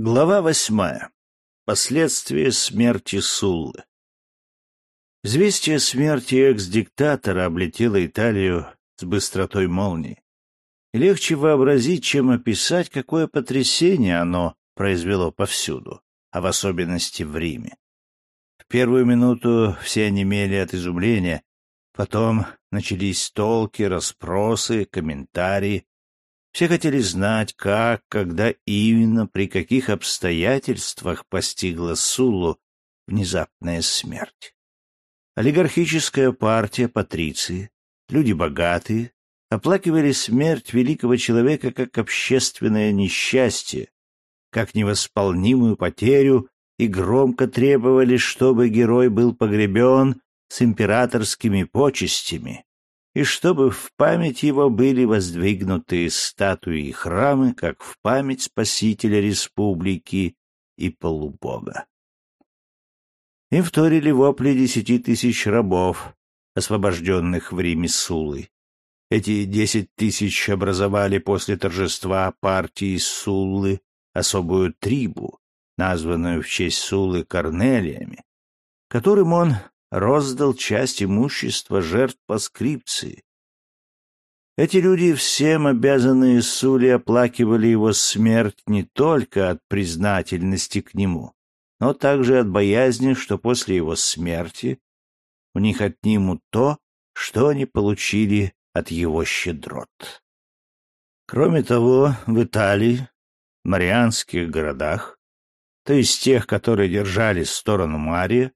Глава восьмая. Последствия смерти Суллы. Известие смерти экс-диктатора облетело Италию с быстротой молнии. И легче вообразить, чем описать, какое потрясение оно произвело повсюду, а в особенности в Риме. В первую минуту все онемели от изумления, потом начались толки, расспросы, комментарии, все хотели знать, как, когда именно, при каких обстоятельствах постигла Суллу внезапная смерть. Олигархическая партия, патриции, люди богатые, оплакивали смерть великого человека как общественное несчастье, как невосполнимую потерю и громко требовали, чтобы герой был погребен с императорскими почестями, и чтобы в память его были воздвигнуты статуи и храмы, как в память Спасителя Республики и полубога. Им вторили вопли десяти тысяч рабов, освобожденных в Риме Сулы. Эти десять тысяч образовали после торжества партии Суллы особую трибу, названную в честь Сулы Корнелиями, которым он роздал часть имущества жертв по скрипции. Эти люди, всем обязанные Сули, оплакивали его смерть не только от признательности к нему, но также от боязни, что после его смерти у них отнимут то, что они получили от его щедрот. Кроме того, в Италии, марианских городах, то есть тех, которые держали сторону Мария,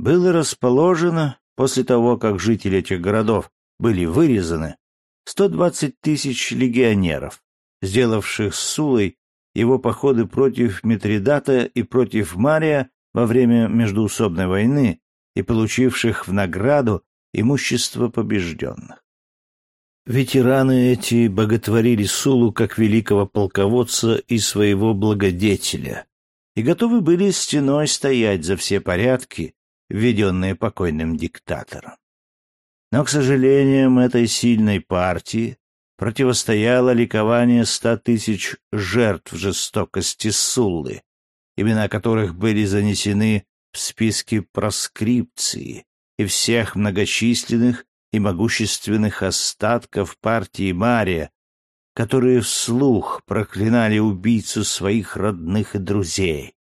было расположено, после того, как жители этих городов были вырезаны, 120 тысяч легионеров, сделавших с Сулой его походы против Митридата и против Мария во время междуусобной войны и получивших в награду имущество побежденных. Ветераны эти боготворили Сулу как великого полководца и своего благодетеля и готовы были стеной стоять за все порядки, введенные покойным диктатором. Но, к сожалению, этой сильной партии противостояло ликование ста тысяч жертв жестокости Суллы, имена которых были занесены в списки проскрипции и всех многочисленных и могущественных остатков партии Мария, которые вслух проклинали убийцу своих родных и друзей,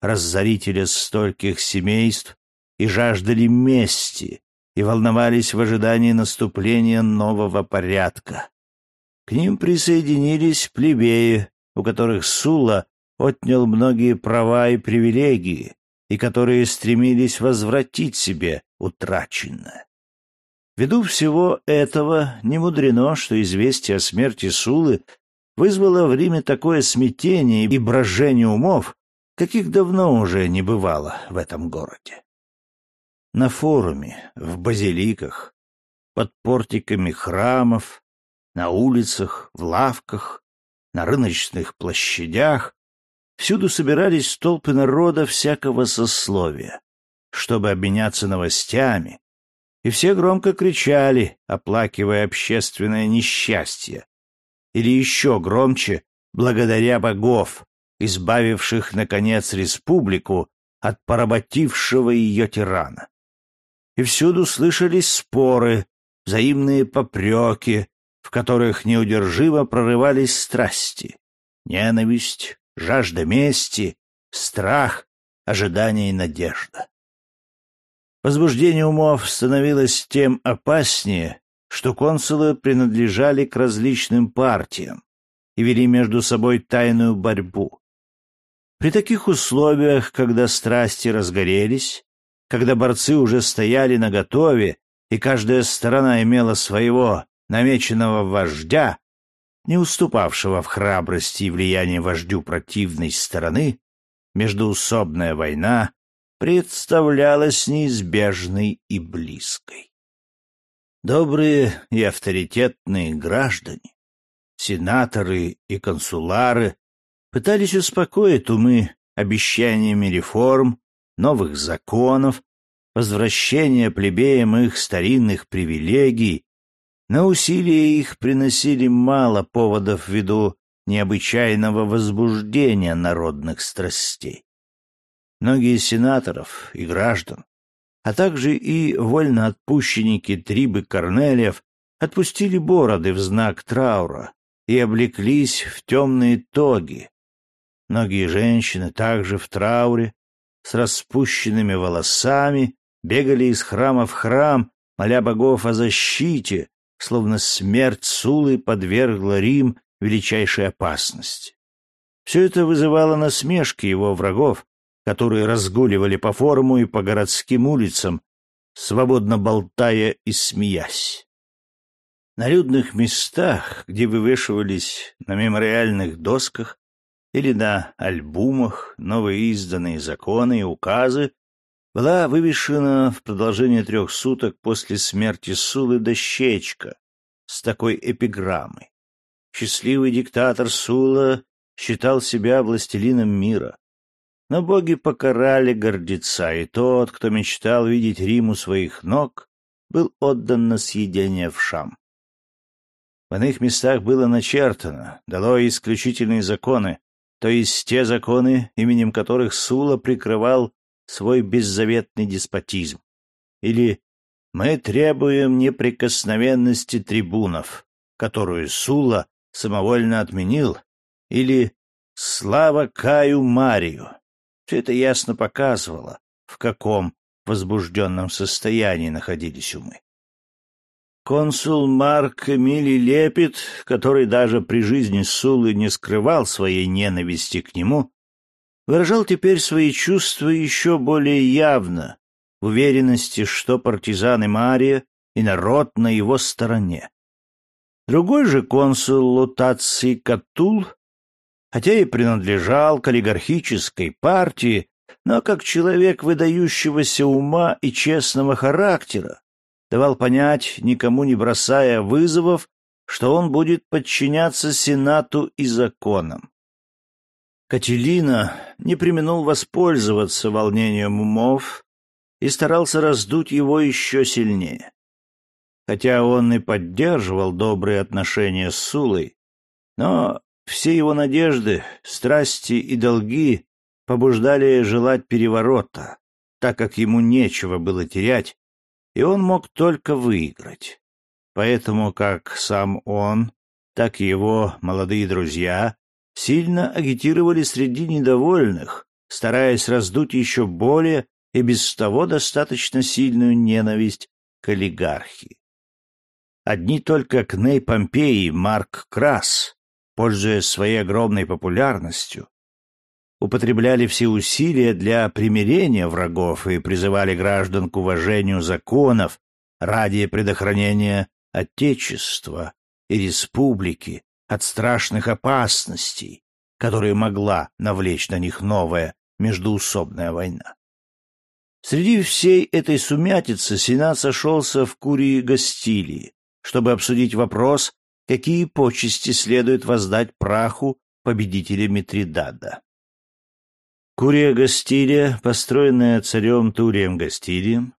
разорителя стольких семейств и жаждали мести, и волновались в ожидании наступления нового порядка. К ним присоединились плебеи, у которых Сула отнял многие права и привилегии, и которые стремились возвратить себе утраченное. Ввиду всего этого не мудрено, что известие о смерти Сулы вызвало в Риме такое смятение и брожение умов, каких давно уже не бывало в этом городе на форуме, в базиликах, под портиками храмов, на улицах, в лавках, на рыночных площадях. Всюду собирались толпы народа всякого сословия, чтобы обменяться новостями, и все громко кричали, оплакивая общественное несчастье, или еще громче, благодаря богов, избавивших, наконец, республику от поработившего ее тирана и всюду слышались споры, взаимные попреки, в которых неудержимо прорывались страсти, ненависть, жажда мести, страх, ожидание и надежда. Возбуждение умов становилось тем опаснее, что консулы принадлежали к различным партиям и вели между собой тайную борьбу. При таких условиях, когда страсти разгорелись, когда борцы уже стояли наготове, и каждая сторона имела своего намеченного вождя, не уступавшего в храбрости и влиянии вождю противной стороны, междуусобная война представлялась неизбежной и близкой. Добрые и авторитетные граждане, сенаторы и консулары пытались успокоить умы обещаниями реформ новых законов, возвращения плебеям их старинных привилегий, но усилия их приносили мало поводов ввиду необычайного возбуждения народных страстей. Многие сенаторов и граждан, а также и вольноотпущенники трибы Корнелиев отпустили бороды в знак траура и облеклись в темные тоги. Многие женщины также в трауре, с распущенными волосами, бегали из храма в храм, моля богов о защите, словно смерть Сулы подвергла Рим величайшей опасности. Все это вызывало насмешки его врагов, которые разгуливали по форуму и по городским улицам, свободно болтая и смеясь. На людных местах, где вывешивались на мемориальных досках или на альбумах новоизданные законы и указы, была вывешена в продолжение трех суток после смерти Сулы дощечка с такой эпиграммой. Счастливый диктатор Сула считал себя властелином мира. Но боги покарали гордеца, и тот, кто мечтал видеть Рим у своих ног, был отдан на съедение в Шам. В иных местах было начертано, дало исключительные законы, то есть те законы, именем которых Сула прикрывал свой беззаветный деспотизм. Или «Мы требуем неприкосновенности трибунов», которую Сула самовольно отменил, или «Слава Каю Марию». Все это ясно показывало, в каком возбужденном состоянии находились умы. Консул Марк Эмилий Лепит, который даже при жизни Сулы не скрывал своей ненависти к нему, выражал теперь свои чувства еще более явно, в уверенности, что партизаны Мария и народ на его стороне. Другой же консул Лутаций Катул, хотя и принадлежал к олигархической партии, но как человек выдающегося ума и честного характера, давал понять, никому не бросая вызовов, что он будет подчиняться Сенату и законам. Кателина не применул воспользоваться волнением умов и старался раздуть его еще сильнее. Хотя он и поддерживал добрые отношения с Сулой, но все его надежды, страсти и долги побуждали желать переворота, так как ему нечего было терять, и он мог только выиграть. Поэтому как сам он, так и его молодые друзья сильно агитировали среди недовольных, стараясь раздуть еще более и без того достаточно сильную ненависть к олигархии. Одни только Кней Помпей и Марк Крас, пользуясь своей огромной популярностью, употребляли все усилия для примирения врагов и призывали граждан к уважению законов ради предохранения Отечества и республики от страшных опасностей, которые могла навлечь на них новая междуусобная война. Среди всей этой сумятицы Сенат сошелся в Курии Гастилии, чтобы обсудить вопрос, какие почести следует воздать праху победителя Митридада. Курия Гастилия, построенная царем Турием Гастилием,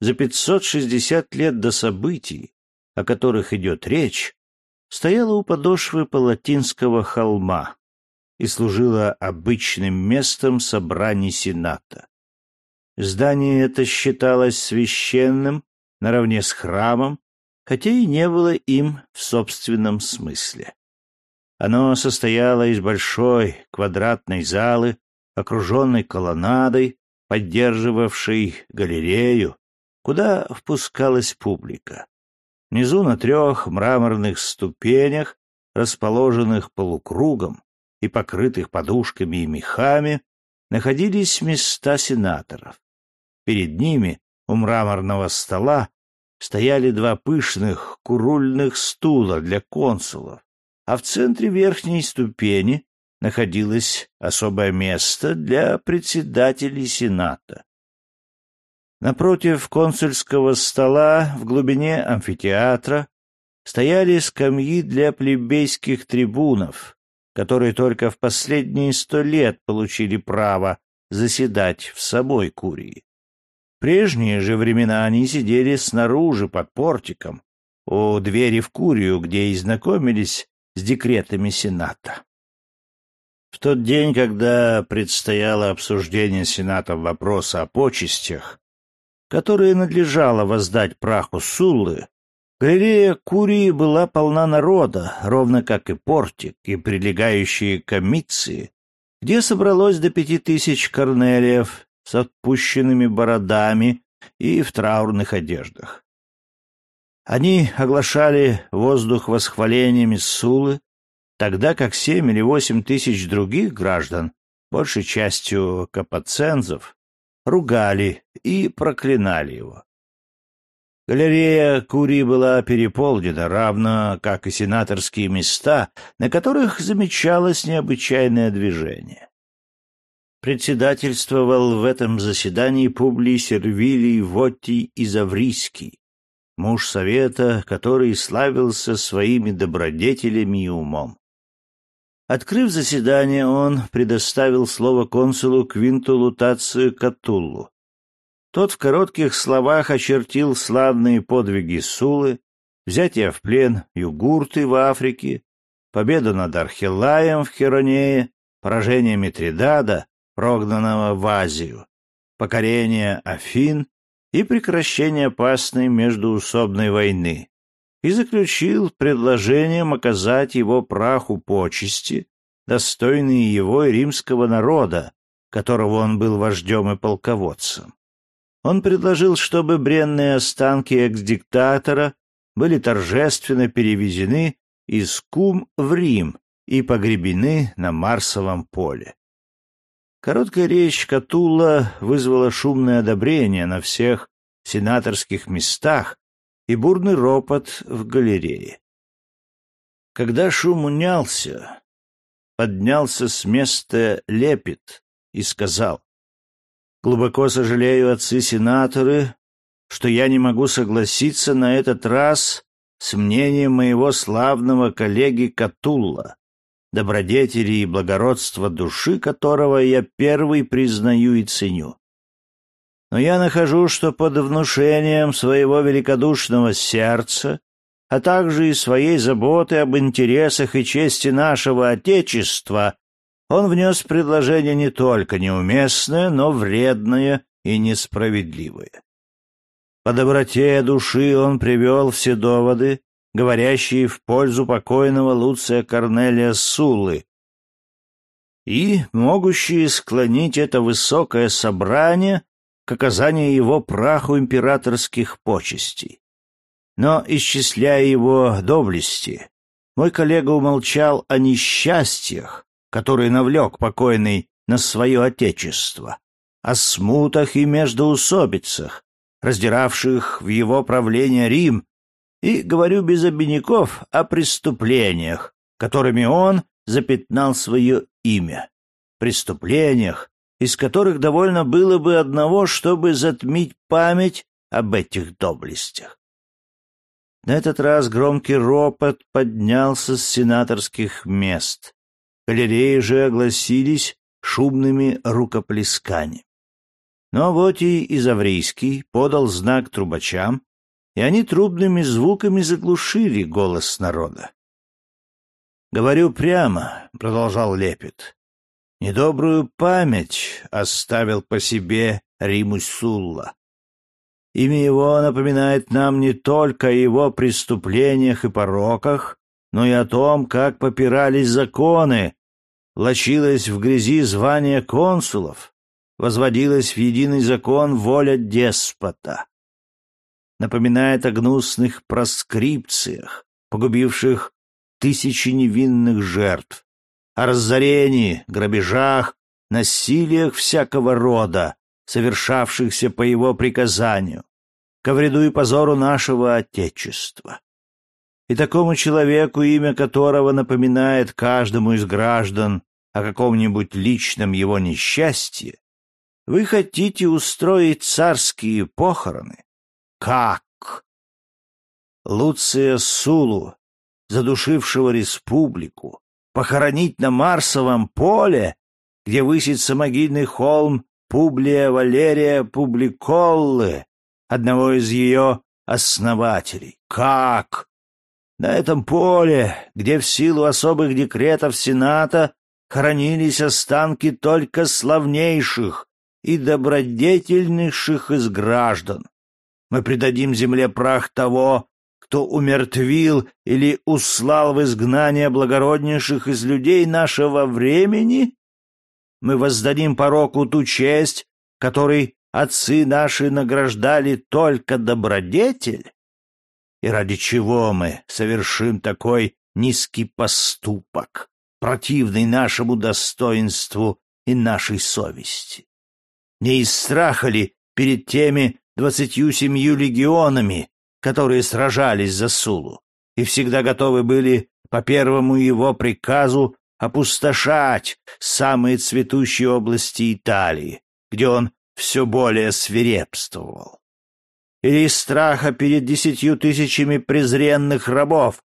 за 560 лет до событий, о которых идет речь, стояла у подошвы Палатинского холма и служила обычным местом собраний Сената. Здание это считалось священным наравне с храмом, хотя и не было им в собственном смысле. Оно состояло из большой квадратной залы, окруженной колоннадой, поддерживавшей галерею, куда впускалась публика. Внизу на трех мраморных ступенях, расположенных полукругом и покрытых подушками и мехами, находились места сенаторов. Перед ними, у мраморного стола, стояли два пышных курульных стула для консулов, а в центре верхней ступени находилось особое место для председателей Сената. Напротив консульского стола в глубине амфитеатра стояли скамьи для плебейских трибунов, которые только в последние сто лет получили право заседать в собой курии. В прежние же времена они сидели снаружи под портиком, у двери в курию, где и знакомились с декретами Сената. В тот день, когда предстояло обсуждение Сенатом вопроса о почестях, которые надлежало воздать праху Суллы, галерея Курии была полна народа, ровно как и портик, и прилегающие комиции, где собралось до пяти тысяч корнелиев с отпущенными бородами и в траурных одеждах. Они оглашали воздух восхвалениями Сулы, тогда как семь или восемь тысяч других граждан, большей частью капоцензов, ругали и проклинали его. Галерея Курии была переполнена, равно как и сенаторские места, на которых замечалось необычайное движение. Председательствовал в этом заседании Публий Сервилий Воттий Изаврийский, муж совета, который славился своими добродетелями и умом. Открыв заседание, он предоставил слово консулу Квинту Лутацию Катуллу. Тот в коротких словах очертил славные подвиги Сулы, взятие в плен Югурты в Африке, победу над Архилаем в Херонее, поражение Митридада, прогнанного в Азию, покорение Афин и прекращение опасной междуусобной войны и заключил предложением оказать его праху почести, достойные его и римского народа, которого он был вождем и полководцем. Он предложил, чтобы бренные останки экс-диктатора были торжественно перевезены из Кум в Рим и погребены на Марсовом поле. Короткая речь Катула вызвала шумное одобрение на всех сенаторских местах и бурный ропот в галерее. Когда шум унялся, поднялся с места лепет и сказал, «Глубоко сожалею, отцы-сенаторы, что я не могу согласиться на этот раз с мнением моего славного коллеги Катулла, добродетели и благородства души которого я первый признаю и ценю но я нахожу, что под внушением своего великодушного сердца, а также и своей заботы об интересах и чести нашего Отечества, он внес предложение не только неуместное, но вредное и несправедливое. По доброте души он привел все доводы, говорящие в пользу покойного Луция Корнелия Сулы, и могущие склонить это высокое собрание к оказанию его праху императорских почестей. Но, исчисляя его доблести, мой коллега умолчал о несчастьях, которые навлек покойный на свое отечество, о смутах и междоусобицах, раздиравших в его правление Рим, и, говорю без обиняков, о преступлениях, которыми он запятнал свое имя, преступлениях, из которых довольно было бы одного, чтобы затмить память об этих доблестях. На этот раз громкий ропот поднялся с сенаторских мест. Галереи же огласились шумными рукоплесканиями. Но вот и Изаврийский подал знак трубачам, и они трубными звуками заглушили голос народа. «Говорю прямо», — продолжал Лепет, Недобрую память оставил по себе Римус Сулла. Имя его напоминает нам не только о его преступлениях и пороках, но и о том, как попирались законы, влачилось в грязи звание консулов, возводилась в единый закон воля деспота. Напоминает о гнусных проскрипциях, погубивших тысячи невинных жертв, о разорении, грабежах, насилиях всякого рода, совершавшихся по его приказанию, ко вреду и позору нашего Отечества. И такому человеку, имя которого напоминает каждому из граждан о каком-нибудь личном его несчастье, вы хотите устроить царские похороны? Как? Луция Сулу, задушившего республику, похоронить на Марсовом поле, где высится могильный холм Публия Валерия Публиколлы, одного из ее основателей. Как? На этом поле, где в силу особых декретов Сената хоронились останки только славнейших и добродетельнейших из граждан. Мы предадим земле прах того, кто умертвил или услал в изгнание благороднейших из людей нашего времени? Мы воздадим пороку ту честь, которой отцы наши награждали только добродетель? И ради чего мы совершим такой низкий поступок, противный нашему достоинству и нашей совести? Не из страха ли перед теми двадцатью семью легионами, которые сражались за Сулу и всегда готовы были по первому его приказу опустошать самые цветущие области Италии, где он все более свирепствовал. Или из страха перед десятью тысячами презренных рабов,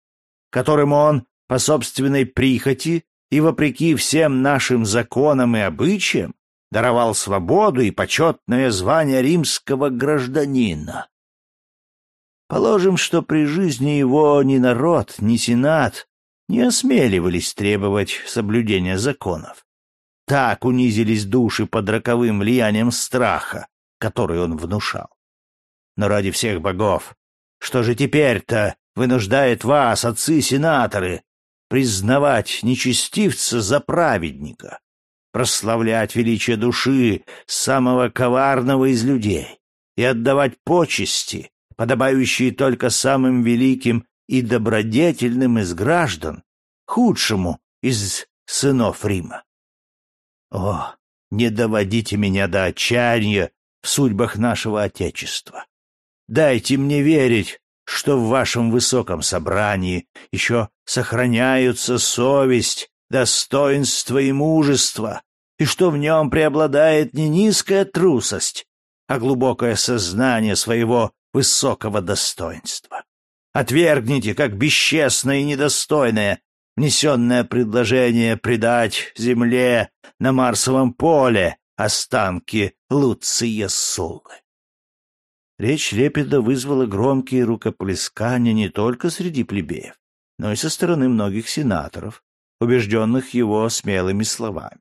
которым он по собственной прихоти и вопреки всем нашим законам и обычаям даровал свободу и почетное звание римского гражданина. Положим, что при жизни его ни народ, ни сенат не осмеливались требовать соблюдения законов. Так унизились души под роковым влиянием страха, который он внушал. Но ради всех богов, что же теперь-то вынуждает вас, отцы-сенаторы, признавать нечестивца за праведника? прославлять величие души самого коварного из людей и отдавать почести, подобающие только самым великим и добродетельным из граждан, худшему из сынов Рима. О, не доводите меня до отчаяния в судьбах нашего Отечества. Дайте мне верить, что в вашем высоком собрании еще сохраняются совесть, достоинство и мужество, и что в нем преобладает не низкая трусость, а глубокое сознание своего высокого достоинства. Отвергните, как бесчестное и недостойное, внесенное предложение предать земле на Марсовом поле останки Луция Суллы. Речь Лепида вызвала громкие рукоплескания не только среди плебеев, но и со стороны многих сенаторов, убежденных его смелыми словами.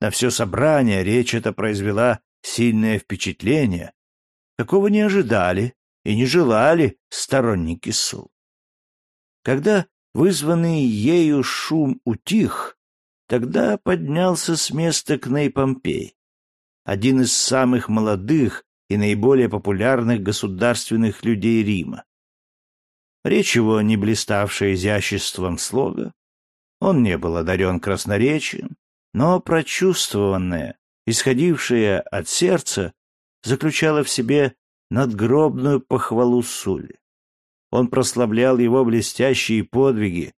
На все собрание речь эта произвела сильное впечатление, какого не ожидали и не желали сторонники Сул. Когда вызванный ею шум утих, тогда поднялся с места Кней Помпей, один из самых молодых и наиболее популярных государственных людей Рима. Речь его, не блиставшая изяществом слога, он не был одарен красноречием, но прочувствованное, исходившее от сердца, заключало в себе надгробную похвалу Сули. Он прославлял его блестящие подвиги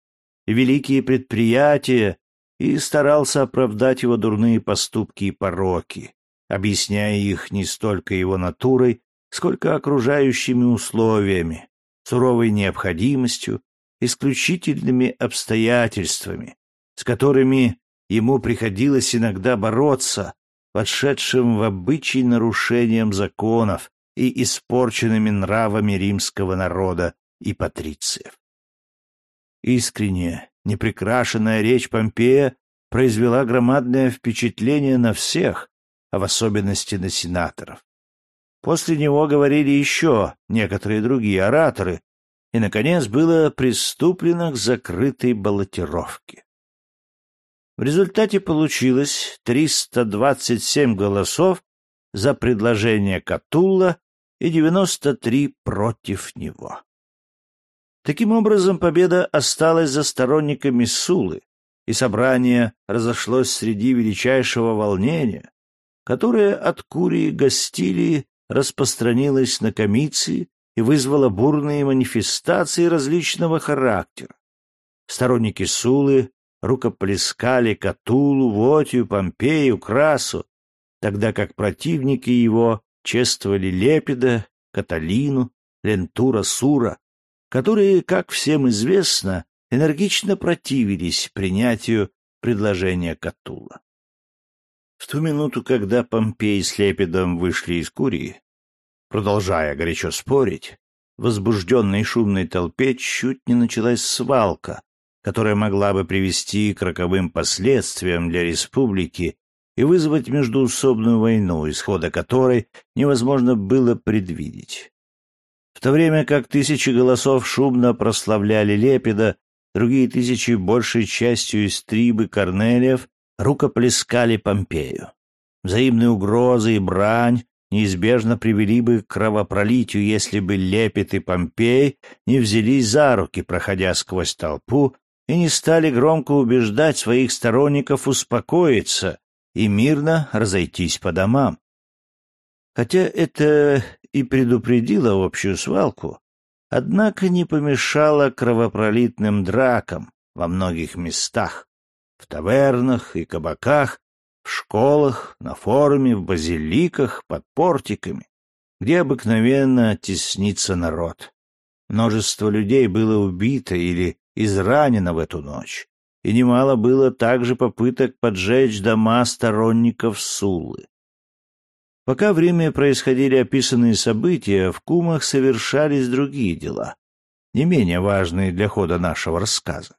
великие предприятия и старался оправдать его дурные поступки и пороки, объясняя их не столько его натурой, сколько окружающими условиями, суровой необходимостью, исключительными обстоятельствами, с которыми ему приходилось иногда бороться, вошедшим в обычай нарушением законов и испорченными нравами римского народа и патрициев. Искренняя, непрекрашенная речь Помпея произвела громадное впечатление на всех, а в особенности на сенаторов. После него говорили еще некоторые другие ораторы, и, наконец, было приступлено к закрытой баллотировке. В результате получилось 327 голосов за предложение Катулла и 93 против него. Таким образом, победа осталась за сторонниками Сулы, и собрание разошлось среди величайшего волнения, которое от Курии Гастилии распространилось на комиции и вызвало бурные манифестации различного характера. Сторонники Сулы рукоплескали Катулу, Вотию, Помпею, Красу, тогда как противники его чествовали Лепида, Каталину, Лентура, Сура, которые, как всем известно, энергично противились принятию предложения Катула. В ту минуту, когда Помпей с Лепидом вышли из Курии, продолжая горячо спорить, в возбужденной шумной толпе чуть не началась свалка, которая могла бы привести к роковым последствиям для республики и вызвать междуусобную войну, исхода которой невозможно было предвидеть. В то время как тысячи голосов шумно прославляли Лепида, другие тысячи, большей частью из трибы Корнелиев, рукоплескали Помпею. Взаимные угрозы и брань неизбежно привели бы к кровопролитию, если бы Лепет и Помпей не взялись за руки, проходя сквозь толпу, и не стали громко убеждать своих сторонников успокоиться и мирно разойтись по домам. Хотя это и предупредило общую свалку, однако не помешало кровопролитным дракам во многих местах, в тавернах и кабаках, в школах, на форуме, в базиликах, под портиками, где обыкновенно теснится народ. Множество людей было убито или изранено в эту ночь, и немало было также попыток поджечь дома сторонников Сулы. Пока в Риме происходили описанные события, в Кумах совершались другие дела, не менее важные для хода нашего рассказа.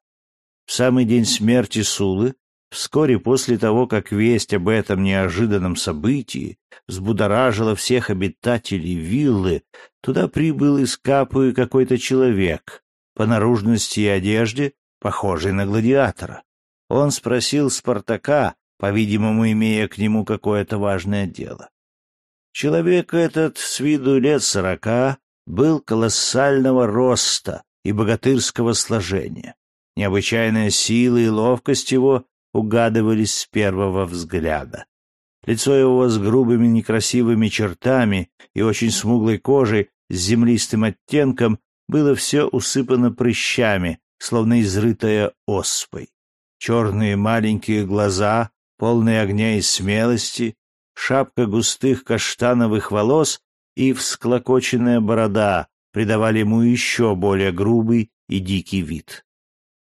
В самый день смерти Сулы Вскоре после того, как весть об этом неожиданном событии взбудоражила всех обитателей виллы, туда прибыл из Капуи какой-то человек, по наружности и одежде, похожий на гладиатора. Он спросил Спартака, по-видимому, имея к нему какое-то важное дело. Человек этот, с виду лет сорока, был колоссального роста и богатырского сложения. Необычайная сила и ловкость его угадывались с первого взгляда. Лицо его с грубыми некрасивыми чертами и очень смуглой кожей с землистым оттенком было все усыпано прыщами, словно изрытое оспой. Черные маленькие глаза, полные огня и смелости, шапка густых каштановых волос и всклокоченная борода придавали ему еще более грубый и дикий вид.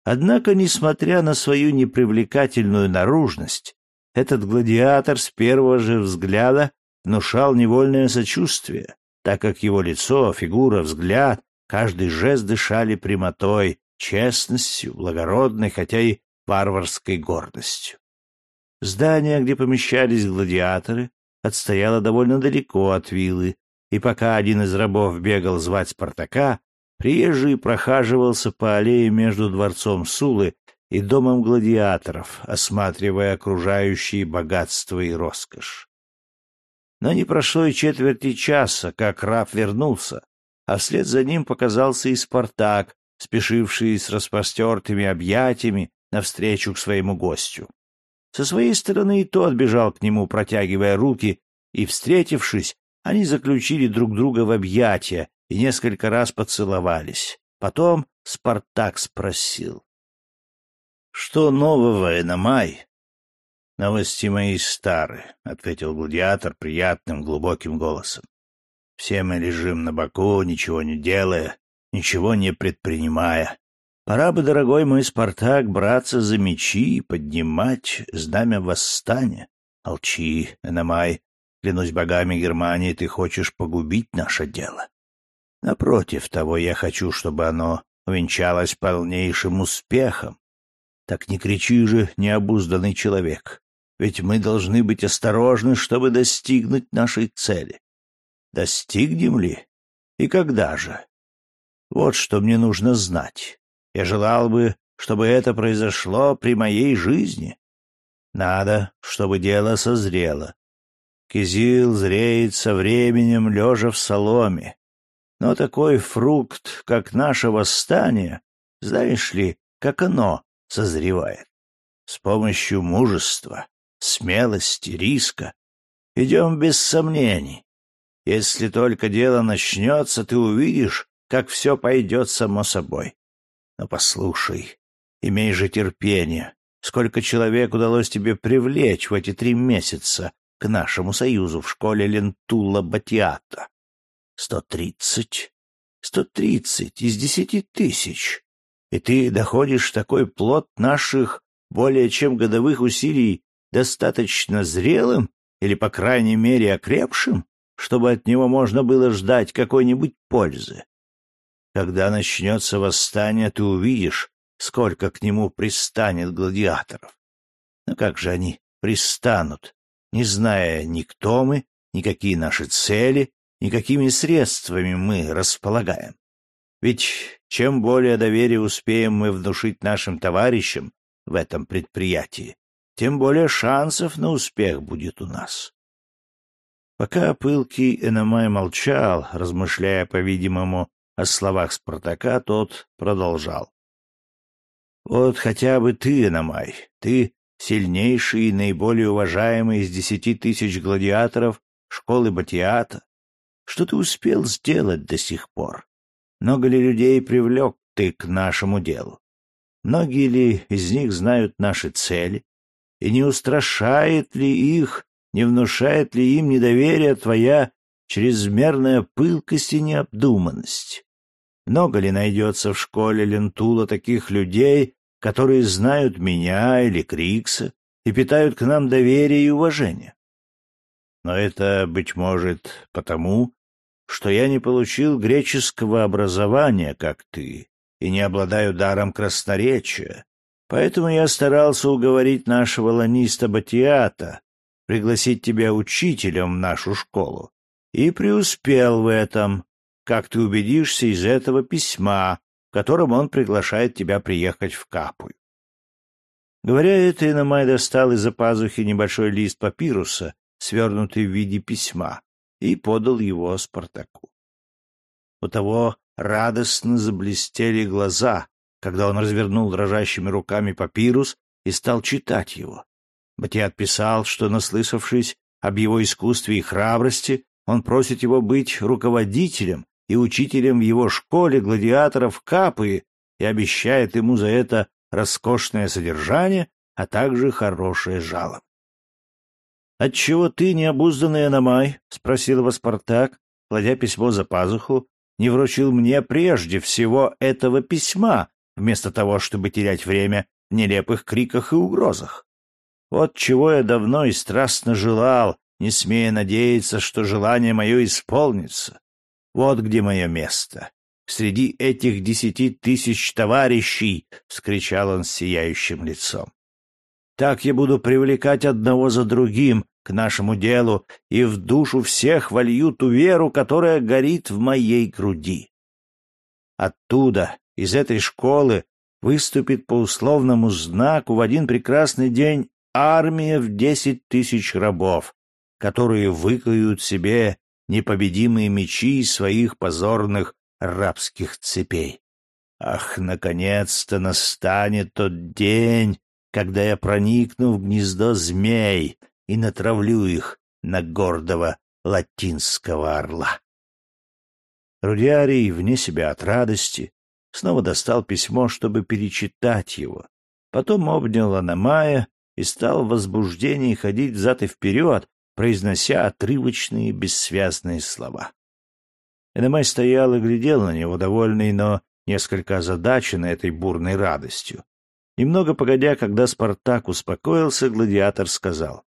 Однако, несмотря на свою непривлекательную наружность, этот гладиатор с первого же взгляда внушал невольное сочувствие, так как его лицо, фигура, взгляд, каждый жест дышали прямотой, честностью, благородной, хотя и варварской гордостью. Здание, где помещались гладиаторы, отстояло довольно далеко от виллы, и пока один из рабов бегал звать Спартака, Приезжий прохаживался по аллее между дворцом Сулы и домом гладиаторов, осматривая окружающие богатства и роскошь. Но не прошло и четверти часа, как раб вернулся, а вслед за ним показался и Спартак, спешивший с распростертыми объятиями навстречу к своему гостю. Со своей стороны и тот бежал к нему, протягивая руки, и, встретившись, они заключили друг друга в объятия и несколько раз поцеловались. Потом Спартак спросил. — Что нового, Эномай? — Новости мои старые, — ответил гладиатор приятным глубоким голосом. — Все мы лежим на боку, ничего не делая, ничего не предпринимая. Пора бы, дорогой мой Спартак, браться за мечи и поднимать знамя восстания. Молчи, Эномай, клянусь богами Германии, ты хочешь погубить наше дело. Напротив того, я хочу, чтобы оно увенчалось полнейшим успехом. Так не кричи же, необузданный человек, ведь мы должны быть осторожны, чтобы достигнуть нашей цели. Достигнем ли? И когда же? Вот что мне нужно знать. Я желал бы, чтобы это произошло при моей жизни. Надо, чтобы дело созрело. Кизил зреет со временем, лежа в соломе. Но такой фрукт, как наше восстание, знаешь ли, как оно созревает? С помощью мужества, смелости, риска. Идем без сомнений. Если только дело начнется, ты увидишь, как все пойдет само собой. Но послушай, имей же терпение. Сколько человек удалось тебе привлечь в эти три месяца к нашему союзу в школе Лентула Батиата? Сто тридцать. Сто тридцать из десяти тысяч. И ты доходишь такой плод наших более чем годовых усилий достаточно зрелым или, по крайней мере, окрепшим, чтобы от него можно было ждать какой-нибудь пользы. Когда начнется восстание, ты увидишь, сколько к нему пристанет гладиаторов. Но как же они пристанут, не зная ни кто мы, ни какие наши цели, ни какими средствами мы располагаем? Ведь чем более доверия успеем мы внушить нашим товарищам в этом предприятии, тем более шансов на успех будет у нас. Пока пылкий Эномай молчал, размышляя, по-видимому, о словах Спартака, тот продолжал. «Вот хотя бы ты, Эномай, ты сильнейший и наиболее уважаемый из десяти тысяч гладиаторов школы Батиата. Что ты успел сделать до сих пор? Много ли людей привлек ты к нашему делу? Многие ли из них знают наши цели? И не устрашает ли их, не внушает ли им недоверие твоя чрезмерная пылкость и необдуманность? Много ли найдется в школе Лентула таких людей, которые знают меня или Крикса и питают к нам доверие и уважение? Но это, быть может, потому, что я не получил греческого образования, как ты, и не обладаю даром красноречия. Поэтому я старался уговорить нашего ланиста Батиата пригласить тебя учителем в нашу школу. И преуспел в этом, как ты убедишься из этого письма, в котором он приглашает тебя приехать в Капую. Говоря это, Иномай достал из-за пазухи небольшой лист папируса, свернутый в виде письма, и подал его Спартаку. У того радостно заблестели глаза, когда он развернул дрожащими руками папирус и стал читать его. Батиат писал, что, наслышавшись об его искусстве и храбрости, он просит его быть руководителем и учителем в его школе гладиаторов Капы и обещает ему за это роскошное содержание, а также хорошее жалоб. «Отчего ты, необузданный Аномай?» — спросил его Спартак, кладя письмо за пазуху, не вручил мне прежде всего этого письма, вместо того, чтобы терять время в нелепых криках и угрозах. Вот чего я давно и страстно желал, не смея надеяться, что желание мое исполнится. Вот где мое место. Среди этих десяти тысяч товарищей, — вскричал он с сияющим лицом. Так я буду привлекать одного за другим к нашему делу и в душу всех волью ту веру, которая горит в моей груди. Оттуда, из этой школы, выступит по условному знаку в один прекрасный день армия в десять тысяч рабов, которые выкуют себе непобедимые мечи своих позорных рабских цепей. Ах, наконец-то настанет тот день, когда я проникну в гнездо змей и натравлю их на гордого латинского орла. Рудиарий, вне себя от радости, снова достал письмо, чтобы перечитать его. Потом обнял Аномая и стал в возбуждении ходить взад и вперед, произнося отрывочные бессвязные слова. Эномай стоял и глядел на него, довольный, но несколько озадаченный этой бурной радостью. Немного погодя, когда Спартак успокоился, гладиатор сказал.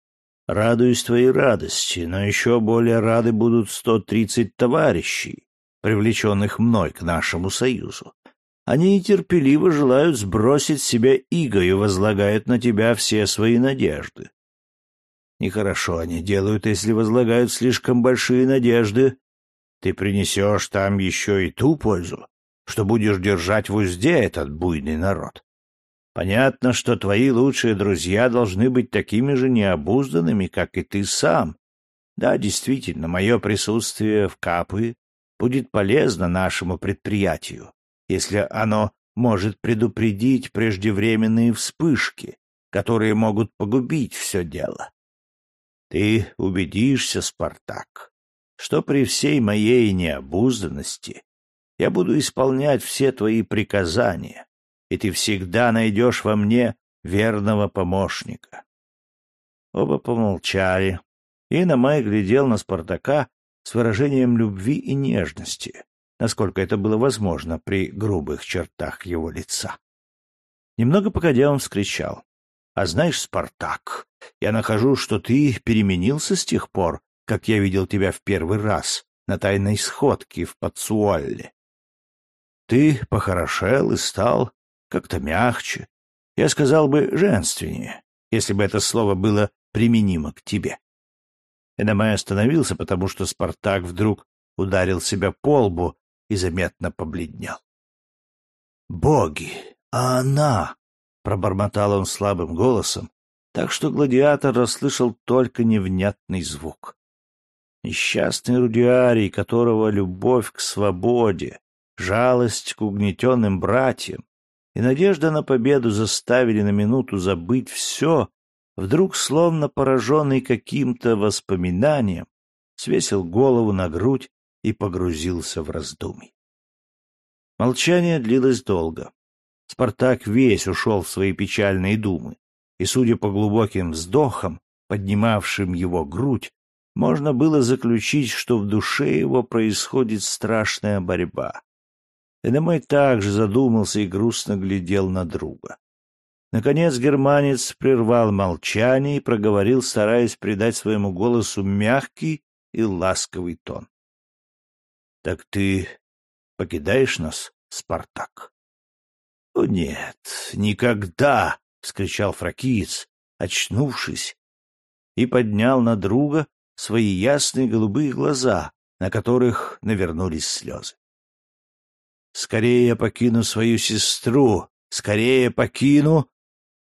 — Радуюсь твоей радости, но еще более рады будут сто тридцать товарищей, привлеченных мной к нашему союзу. Они терпеливо желают сбросить с себя иго и возлагают на тебя все свои надежды. Нехорошо они делают, если возлагают слишком большие надежды. Ты принесешь там еще и ту пользу, что будешь держать в узде этот буйный народ. Понятно, что твои лучшие друзья должны быть такими же необузданными, как и ты сам. Да, действительно, мое присутствие в Капы будет полезно нашему предприятию, если оно может предупредить преждевременные вспышки, которые могут погубить все дело. Ты убедишься, Спартак, что при всей моей необузданности я буду исполнять все твои приказания, и ты всегда найдешь во мне верного помощника. Оба помолчали, и Намай глядел на Спартака с выражением любви и нежности, насколько это было возможно при грубых чертах его лица. Немного погодя он вскричал. — А знаешь, Спартак, я нахожу, что ты переменился с тех пор, как я видел тебя в первый раз на тайной сходке в Пацуалле. Ты похорошел и стал как-то мягче, я сказал бы женственнее, если бы это слово было применимо к тебе. Эномай остановился, потому что Спартак вдруг ударил себя по лбу и заметно побледнел. «Боги! А она!» — пробормотал он слабым голосом, так что гладиатор расслышал только невнятный звук. Несчастный Рудиарий, которого любовь к свободе, жалость к угнетенным братьям и надежда на победу заставили на минуту забыть все, вдруг, словно пораженный каким-то воспоминанием, свесил голову на грудь и погрузился в раздумье. Молчание длилось долго. Спартак весь ушел в свои печальные думы, и, судя по глубоким вздохам, поднимавшим его грудь, можно было заключить, что в душе его происходит страшная борьба. Эдемой также задумался и грустно глядел на друга. Наконец германец прервал молчание и проговорил, стараясь придать своему голосу мягкий и ласковый тон. — Так ты покидаешь нас, Спартак? — О, нет, никогда! — вскричал фракиец, очнувшись, и поднял на друга свои ясные голубые глаза, на которых навернулись слезы. «Скорее я покину свою сестру! Скорее покину!»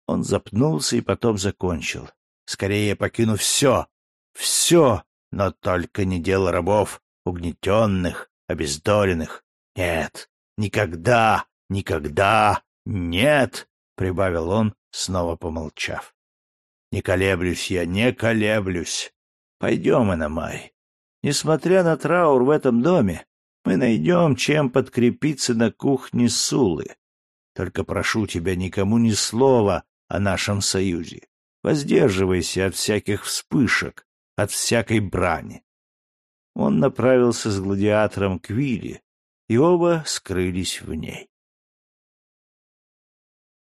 Он запнулся и потом закончил. «Скорее я покину все! Все! Но только не дело рабов, угнетенных, обездоленных. Нет, никогда, никогда, нет!» — прибавил он, снова помолчав. «Не колеблюсь я, не колеблюсь. Пойдем, Иномай. Несмотря на траур в этом доме, мы найдем, чем подкрепиться на кухне Сулы. Только прошу тебя никому ни слова о нашем союзе. Воздерживайся от всяких вспышек, от всякой брани. Он направился с гладиатором к Вилле, и оба скрылись в ней.